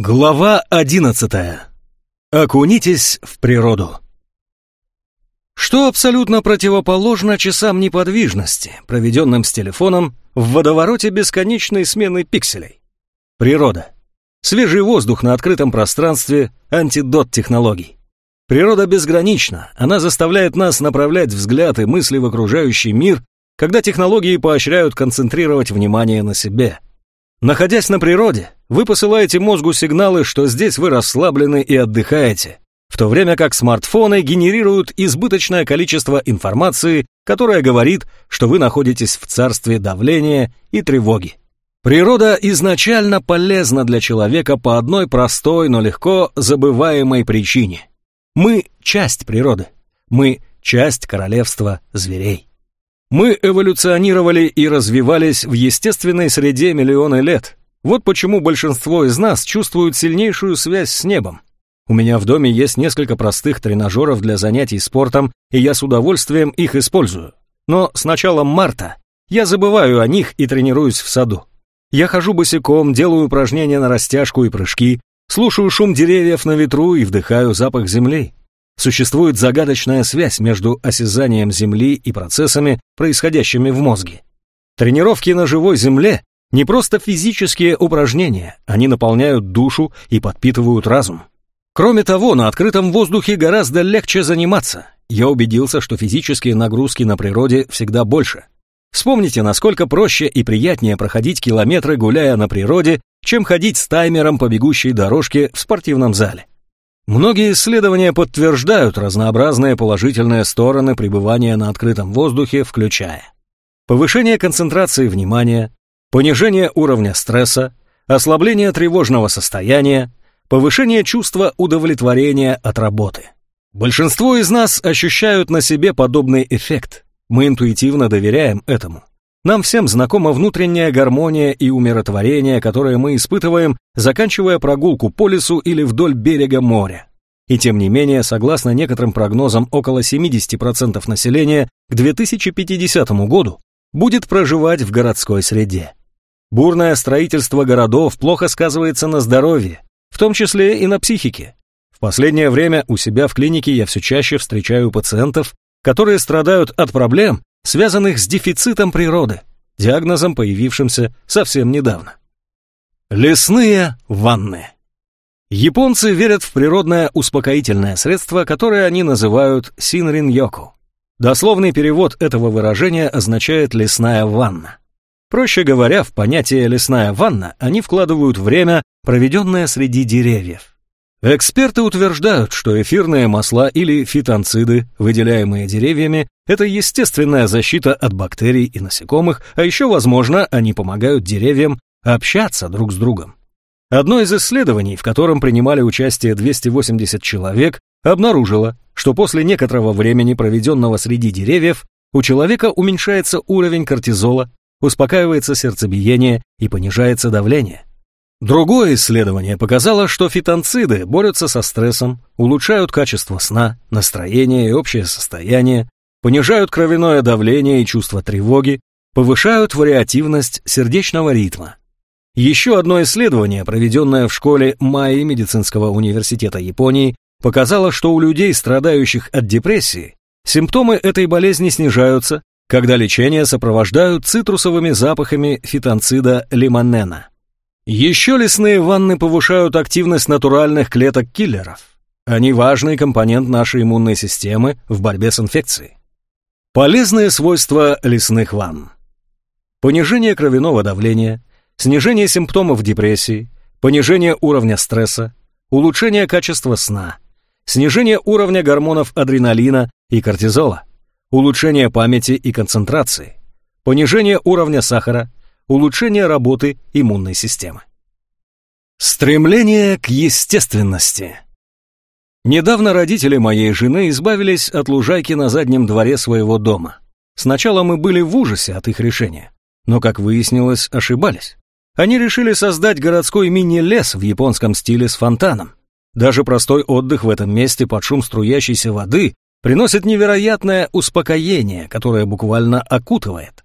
Глава одиннадцатая. Окунитесь в природу. Что абсолютно противоположно часам неподвижности, проведенным с телефоном в водовороте бесконечной смены пикселей? Природа. Свежий воздух на открытом пространстве, антидот технологий. Природа безгранична, она заставляет нас направлять взгляд и мысли в окружающий мир, когда технологии поощряют концентрировать внимание на себе – Находясь на природе, вы посылаете мозгу сигналы, что здесь вы расслаблены и отдыхаете, в то время как смартфоны генерируют избыточное количество информации, которая говорит, что вы находитесь в царстве давления и тревоги. Природа изначально полезна для человека по одной простой, но легко забываемой причине. Мы – часть природы. Мы – часть королевства зверей. Мы эволюционировали и развивались в естественной среде миллионы лет. Вот почему большинство из нас чувствуют сильнейшую связь с небом. У меня в доме есть несколько простых тренажеров для занятий спортом, и я с удовольствием их использую. Но с началом марта я забываю о них и тренируюсь в саду. Я хожу босиком, делаю упражнения на растяжку и прыжки, слушаю шум деревьев на ветру и вдыхаю запах земли. Существует загадочная связь между осязанием Земли и процессами, происходящими в мозге. Тренировки на живой Земле не просто физические упражнения, они наполняют душу и подпитывают разум. Кроме того, на открытом воздухе гораздо легче заниматься. Я убедился, что физические нагрузки на природе всегда больше. Вспомните, насколько проще и приятнее проходить километры, гуляя на природе, чем ходить с таймером по бегущей дорожке в спортивном зале. Многие исследования подтверждают разнообразные положительные стороны пребывания на открытом воздухе, включая повышение концентрации внимания, понижение уровня стресса, ослабление тревожного состояния, повышение чувства удовлетворения от работы. Большинство из нас ощущают на себе подобный эффект. Мы интуитивно доверяем этому. Нам всем знакома внутренняя гармония и умиротворение, которое мы испытываем, заканчивая прогулку по лесу или вдоль берега моря. И тем не менее, согласно некоторым прогнозам, около 70% населения к 2050 году будет проживать в городской среде. Бурное строительство городов плохо сказывается на здоровье, в том числе и на психике. В последнее время у себя в клинике я все чаще встречаю пациентов, которые страдают от проблем, связанных с дефицитом природы, диагнозом, появившимся совсем недавно. Лесные ванны. Японцы верят в природное успокоительное средство, которое они называют синрин-йоку. Дословный перевод этого выражения означает «лесная ванна». Проще говоря, в понятие «лесная ванна» они вкладывают время, проведенное среди деревьев. Эксперты утверждают, что эфирные масла или фитонциды, выделяемые деревьями, это естественная защита от бактерий и насекомых, а еще, возможно, они помогают деревьям общаться друг с другом. Одно из исследований, в котором принимали участие 280 человек, обнаружило, что после некоторого времени, проведенного среди деревьев, у человека уменьшается уровень кортизола, успокаивается сердцебиение и понижается давление. Другое исследование показало, что фитонциды борются со стрессом, улучшают качество сна, настроение и общее состояние, понижают кровяное давление и чувство тревоги, повышают вариативность сердечного ритма. Еще одно исследование, проведенное в школе Майи медицинского университета Японии, показало, что у людей, страдающих от депрессии, симптомы этой болезни снижаются, когда лечение сопровождают цитрусовыми запахами фитонцида лимонена. Еще лесные ванны повышают активность натуральных клеток-киллеров. Они важный компонент нашей иммунной системы в борьбе с инфекцией. Полезные свойства лесных ванн. Понижение кровяного давления, снижение симптомов депрессии, понижение уровня стресса, улучшение качества сна, снижение уровня гормонов адреналина и кортизола, улучшение памяти и концентрации, понижение уровня сахара, улучшение работы иммунной системы. Стремление к естественности. Недавно родители моей жены избавились от лужайки на заднем дворе своего дома. Сначала мы были в ужасе от их решения, но, как выяснилось, ошибались. Они решили создать городской мини-лес в японском стиле с фонтаном. Даже простой отдых в этом месте под шум струящейся воды приносит невероятное успокоение, которое буквально окутывает.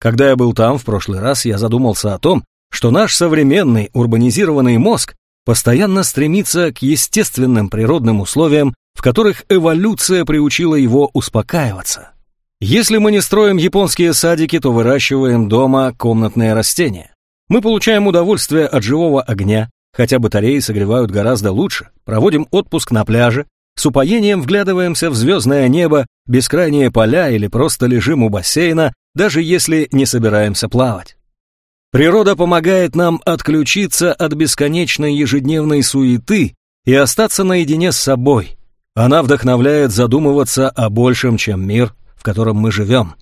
Когда я был там в прошлый раз, я задумался о том, что наш современный урбанизированный мозг постоянно стремится к естественным природным условиям, в которых эволюция приучила его успокаиваться. Если мы не строим японские садики, то выращиваем дома комнатные растения. Мы получаем удовольствие от живого огня, хотя батареи согревают гораздо лучше, проводим отпуск на пляже, с упоением вглядываемся в звездное небо, бескрайние поля или просто лежим у бассейна, даже если не собираемся плавать. Природа помогает нам отключиться от бесконечной ежедневной суеты и остаться наедине с собой. Она вдохновляет задумываться о большем, чем мир, в котором мы живем.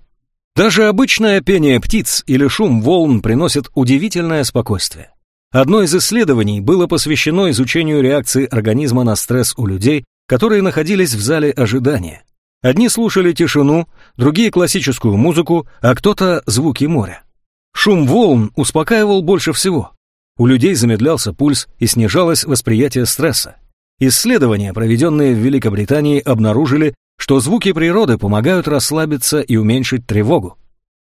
Даже обычное пение птиц или шум волн приносит удивительное спокойствие. Одно из исследований было посвящено изучению реакции организма на стресс у людей, которые находились в зале ожидания. Одни слушали тишину, другие классическую музыку, а кто-то звуки моря. Шум волн успокаивал больше всего. У людей замедлялся пульс и снижалось восприятие стресса. Исследования, проведенные в Великобритании, обнаружили, что звуки природы помогают расслабиться и уменьшить тревогу.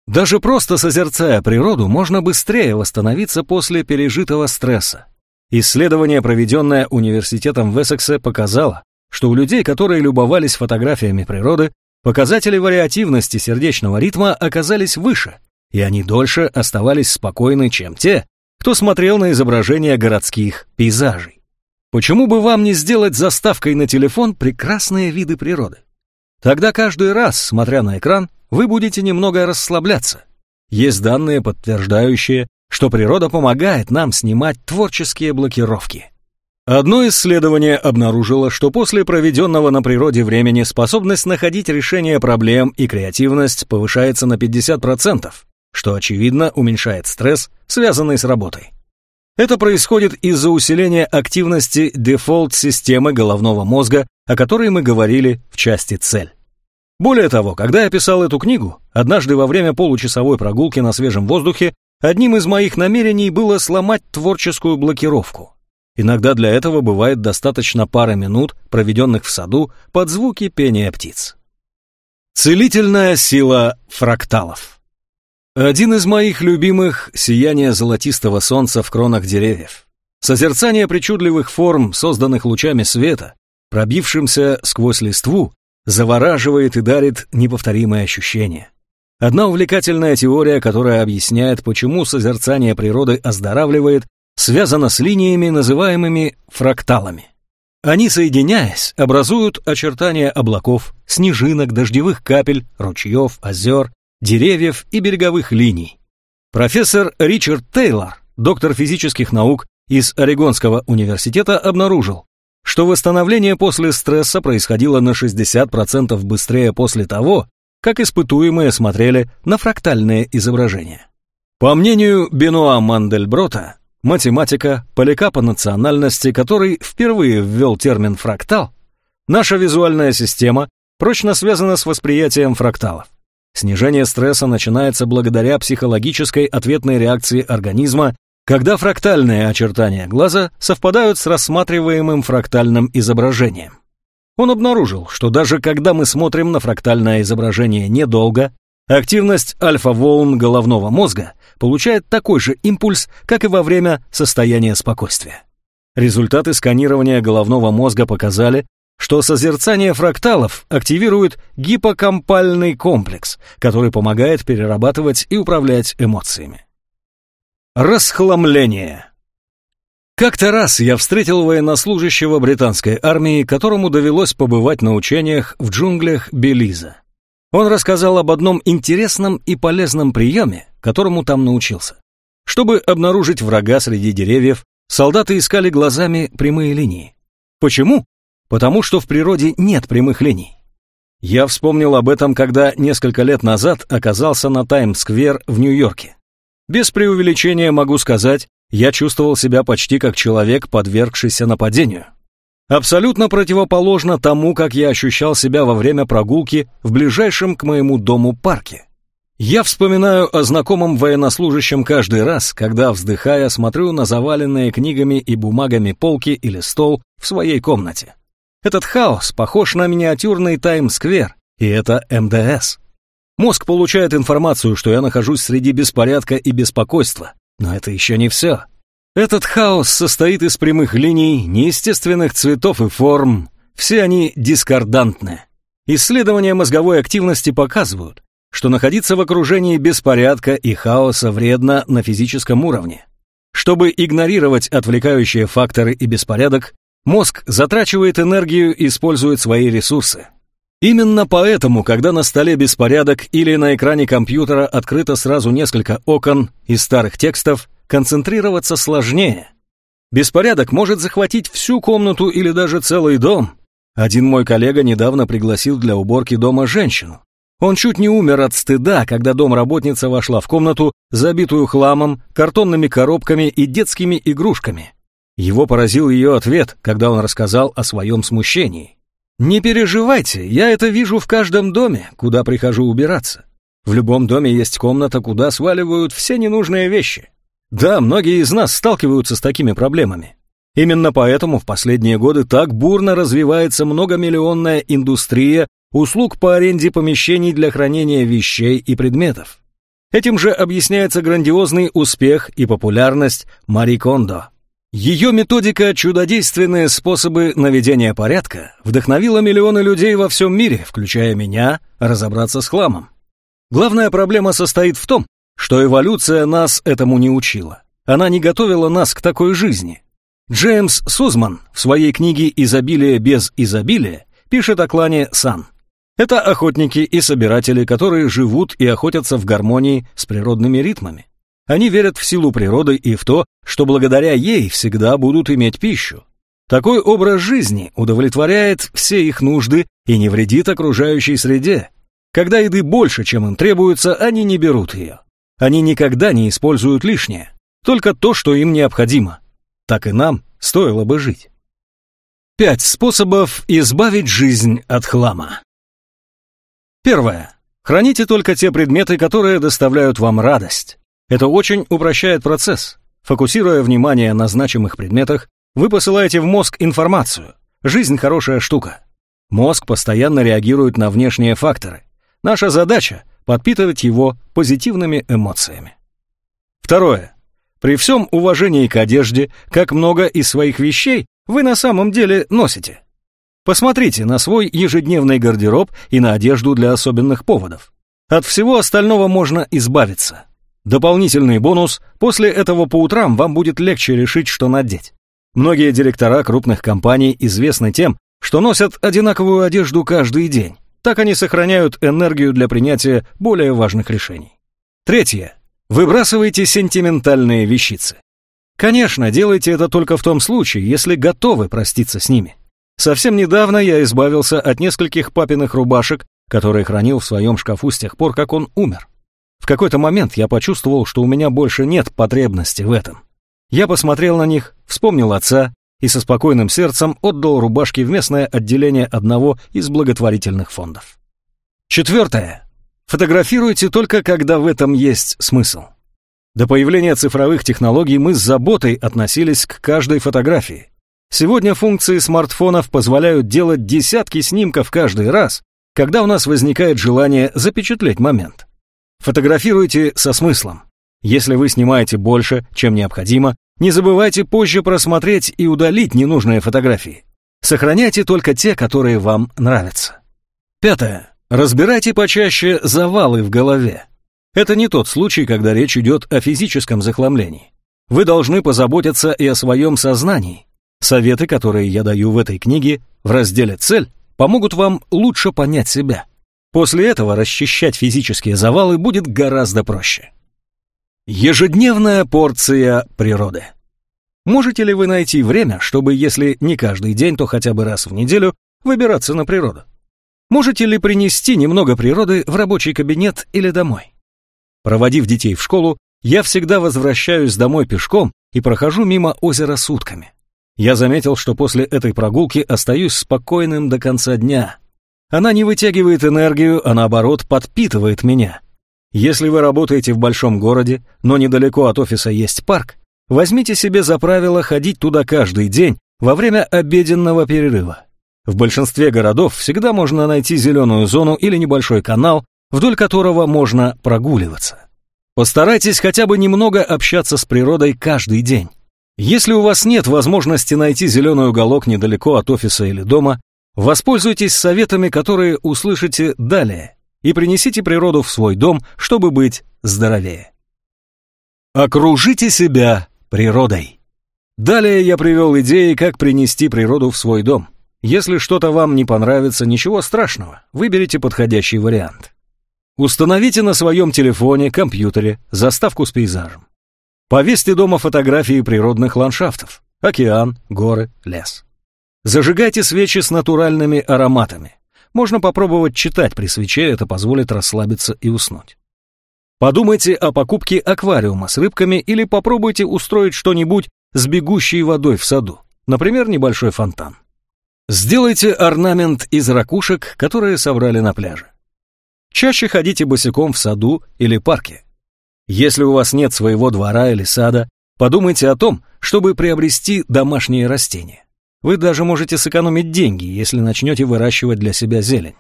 Даже просто созерцая природу, можно быстрее восстановиться после пережитого стресса. Исследование, проведенное университетом в Эссексе, показало, что у людей, которые любовались фотографиями природы, показатели вариативности сердечного ритма оказались выше, и они дольше оставались спокойны, чем те, кто смотрел на изображения городских пейзажей. Почему бы вам не сделать заставкой на телефон прекрасные виды природы? Тогда каждый раз, смотря на экран, вы будете немного расслабляться. Есть данные, подтверждающие, что природа помогает нам снимать творческие блокировки. Одно исследование обнаружило, что после проведенного на природе времени способность находить решение проблем и креативность повышается на 50%, что, очевидно, уменьшает стресс, связанный с работой. Это происходит из-за усиления активности дефолт-системы головного мозга, о которой мы говорили в части «Цель». Более того, когда я писал эту книгу, однажды во время получасовой прогулки на свежем воздухе, одним из моих намерений было сломать творческую блокировку. Иногда для этого бывает достаточно пары минут, проведенных в саду под звуки пения птиц. Целительная сила фракталов. Один из моих любимых — сияние золотистого солнца в кронах деревьев. Созерцание причудливых форм, созданных лучами света, пробившимся сквозь листву, завораживает и дарит неповторимое ощущение. Одна увлекательная теория, которая объясняет, почему созерцание природы оздоравливает связана с линиями, называемыми фракталами. Они, соединяясь, образуют очертания облаков, снежинок, дождевых капель, ручьев, озер, деревьев и береговых линий. Профессор Ричард Тейлор, доктор физических наук из Орегонского университета, обнаружил, что восстановление после стресса происходило на 60% быстрее после того, как испытуемые смотрели на фрактальные изображения. По мнению Бенуа Мандельброта, математика, поляка по национальности, который впервые ввел термин «фрактал», наша визуальная система прочно связана с восприятием фракталов. Снижение стресса начинается благодаря психологической ответной реакции организма, когда фрактальные очертания глаза совпадают с рассматриваемым фрактальным изображением. Он обнаружил, что даже когда мы смотрим на фрактальное изображение недолго, Активность альфа-волн головного мозга получает такой же импульс, как и во время состояния спокойствия. Результаты сканирования головного мозга показали, что созерцание фракталов активирует гиппокампальный комплекс, который помогает перерабатывать и управлять эмоциями. Расхламление. Как-то раз я встретил военнослужащего британской армии, которому довелось побывать на учениях в джунглях Белиза. Он рассказал об одном интересном и полезном приеме, которому там научился. Чтобы обнаружить врага среди деревьев, солдаты искали глазами прямые линии. Почему? Потому что в природе нет прямых линий. Я вспомнил об этом, когда несколько лет назад оказался на Таймс-сквер в Нью-Йорке. Без преувеличения могу сказать, я чувствовал себя почти как человек, подвергшийся нападению. Абсолютно противоположно тому, как я ощущал себя во время прогулки в ближайшем к моему дому парке. Я вспоминаю о знакомом военнослужащем каждый раз, когда, вздыхая, смотрю на заваленные книгами и бумагами полки или стол в своей комнате. Этот хаос похож на миниатюрный Таймс-сквер, и это МДС. Мозг получает информацию, что я нахожусь среди беспорядка и беспокойства, но это еще не все. Этот хаос состоит из прямых линий, неестественных цветов и форм. Все они дискордантны. Исследования мозговой активности показывают, что находиться в окружении беспорядка и хаоса вредно на физическом уровне. Чтобы игнорировать отвлекающие факторы и беспорядок, мозг затрачивает энергию и использует свои ресурсы. Именно поэтому, когда на столе беспорядок или на экране компьютера открыто сразу несколько окон из старых текстов, концентрироваться сложнее. Беспорядок может захватить всю комнату или даже целый дом. Один мой коллега недавно пригласил для уборки дома женщину. Он чуть не умер от стыда, когда домработница вошла в комнату, забитую хламом, картонными коробками и детскими игрушками. Его поразил ее ответ, когда он рассказал о своем смущении. «Не переживайте, я это вижу в каждом доме, куда прихожу убираться. В любом доме есть комната, куда сваливают все ненужные вещи. Да, многие из нас сталкиваются с такими проблемами. Именно поэтому в последние годы так бурно развивается многомиллионная индустрия услуг по аренде помещений для хранения вещей и предметов. Этим же объясняется грандиозный успех и популярность Мари Кондо. Ее методика «Чудодейственные способы наведения порядка» вдохновила миллионы людей во всем мире, включая меня, разобраться с хламом. Главная проблема состоит в том, что эволюция нас этому не учила. Она не готовила нас к такой жизни. Джеймс Сузман в своей книге «Изобилие без изобилия» пишет о клане Сан. Это охотники и собиратели, которые живут и охотятся в гармонии с природными ритмами. Они верят в силу природы и в то, что благодаря ей всегда будут иметь пищу. Такой образ жизни удовлетворяет все их нужды и не вредит окружающей среде. Когда еды больше, чем им требуется, они не берут ее. Они никогда не используют лишнее, только то, что им необходимо. Так и нам стоило бы жить. Пять способов избавить жизнь от хлама. Первое. Храните только те предметы, которые доставляют вам радость. Это очень упрощает процесс. Фокусируя внимание на значимых предметах, вы посылаете в мозг информацию. Жизнь хорошая штука. Мозг постоянно реагирует на внешние факторы. Наша задача подпитывать его позитивными эмоциями. Второе. При всем уважении к одежде, как много из своих вещей вы на самом деле носите. Посмотрите на свой ежедневный гардероб и на одежду для особенных поводов. От всего остального можно избавиться. Дополнительный бонус – после этого по утрам вам будет легче решить, что надеть. Многие директора крупных компаний известны тем, что носят одинаковую одежду каждый день. Так они сохраняют энергию для принятия более важных решений. Третье. Выбрасывайте сентиментальные вещицы. Конечно, делайте это только в том случае, если готовы проститься с ними. Совсем недавно я избавился от нескольких папиных рубашек, которые хранил в своем шкафу с тех пор, как он умер. В какой-то момент я почувствовал, что у меня больше нет потребности в этом. Я посмотрел на них, вспомнил отца и со спокойным сердцем отдал рубашки в местное отделение одного из благотворительных фондов. Четвертое. Фотографируйте только, когда в этом есть смысл. До появления цифровых технологий мы с заботой относились к каждой фотографии. Сегодня функции смартфонов позволяют делать десятки снимков каждый раз, когда у нас возникает желание запечатлеть момент. Фотографируйте со смыслом. Если вы снимаете больше, чем необходимо, не забывайте позже просмотреть и удалить ненужные фотографии. Сохраняйте только те, которые вам нравятся. Пятое. Разбирайте почаще завалы в голове. Это не тот случай, когда речь идет о физическом захламлении. Вы должны позаботиться и о своем сознании. Советы, которые я даю в этой книге в разделе «Цель», помогут вам лучше понять себя. После этого расчищать физические завалы будет гораздо проще. Ежедневная порция природы. Можете ли вы найти время, чтобы, если не каждый день, то хотя бы раз в неделю, выбираться на природу? Можете ли принести немного природы в рабочий кабинет или домой? Проводив детей в школу, я всегда возвращаюсь домой пешком и прохожу мимо озера сутками. Я заметил, что после этой прогулки остаюсь спокойным до конца дня. Она не вытягивает энергию, а наоборот подпитывает меня. Если вы работаете в большом городе, но недалеко от офиса есть парк, возьмите себе за правило ходить туда каждый день во время обеденного перерыва. В большинстве городов всегда можно найти зеленую зону или небольшой канал, вдоль которого можно прогуливаться. Постарайтесь хотя бы немного общаться с природой каждый день. Если у вас нет возможности найти зеленый уголок недалеко от офиса или дома, воспользуйтесь советами, которые услышите далее, и принесите природу в свой дом, чтобы быть здоровее. Окружите себя природой. Далее я привел идеи, как принести природу в свой дом. Если что-то вам не понравится, ничего страшного, выберите подходящий вариант. Установите на своем телефоне, компьютере заставку с пейзажем. Повесьте дома фотографии природных ландшафтов. Океан, горы, лес. Зажигайте свечи с натуральными ароматами. Можно попробовать читать при свече, это позволит расслабиться и уснуть. Подумайте о покупке аквариума с рыбками или попробуйте устроить что-нибудь с бегущей водой в саду, например, небольшой фонтан. Сделайте орнамент из ракушек, которые собрали на пляже. Чаще ходите босиком в саду или парке. Если у вас нет своего двора или сада, подумайте о том, чтобы приобрести домашние растения. Вы даже можете сэкономить деньги, если начнете выращивать для себя зелень.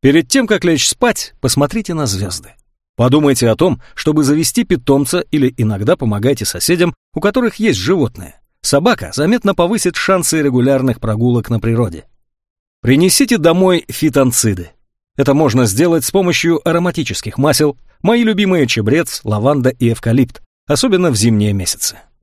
Перед тем, как лечь спать, посмотрите на звезды. Подумайте о том, чтобы завести питомца или иногда помогайте соседям, у которых есть животные. Собака заметно повысит шансы регулярных прогулок на природе. Принесите домой фитонциды. Это можно сделать с помощью ароматических масел, мои любимые чебрец, лаванда и эвкалипт, особенно в зимние месяцы.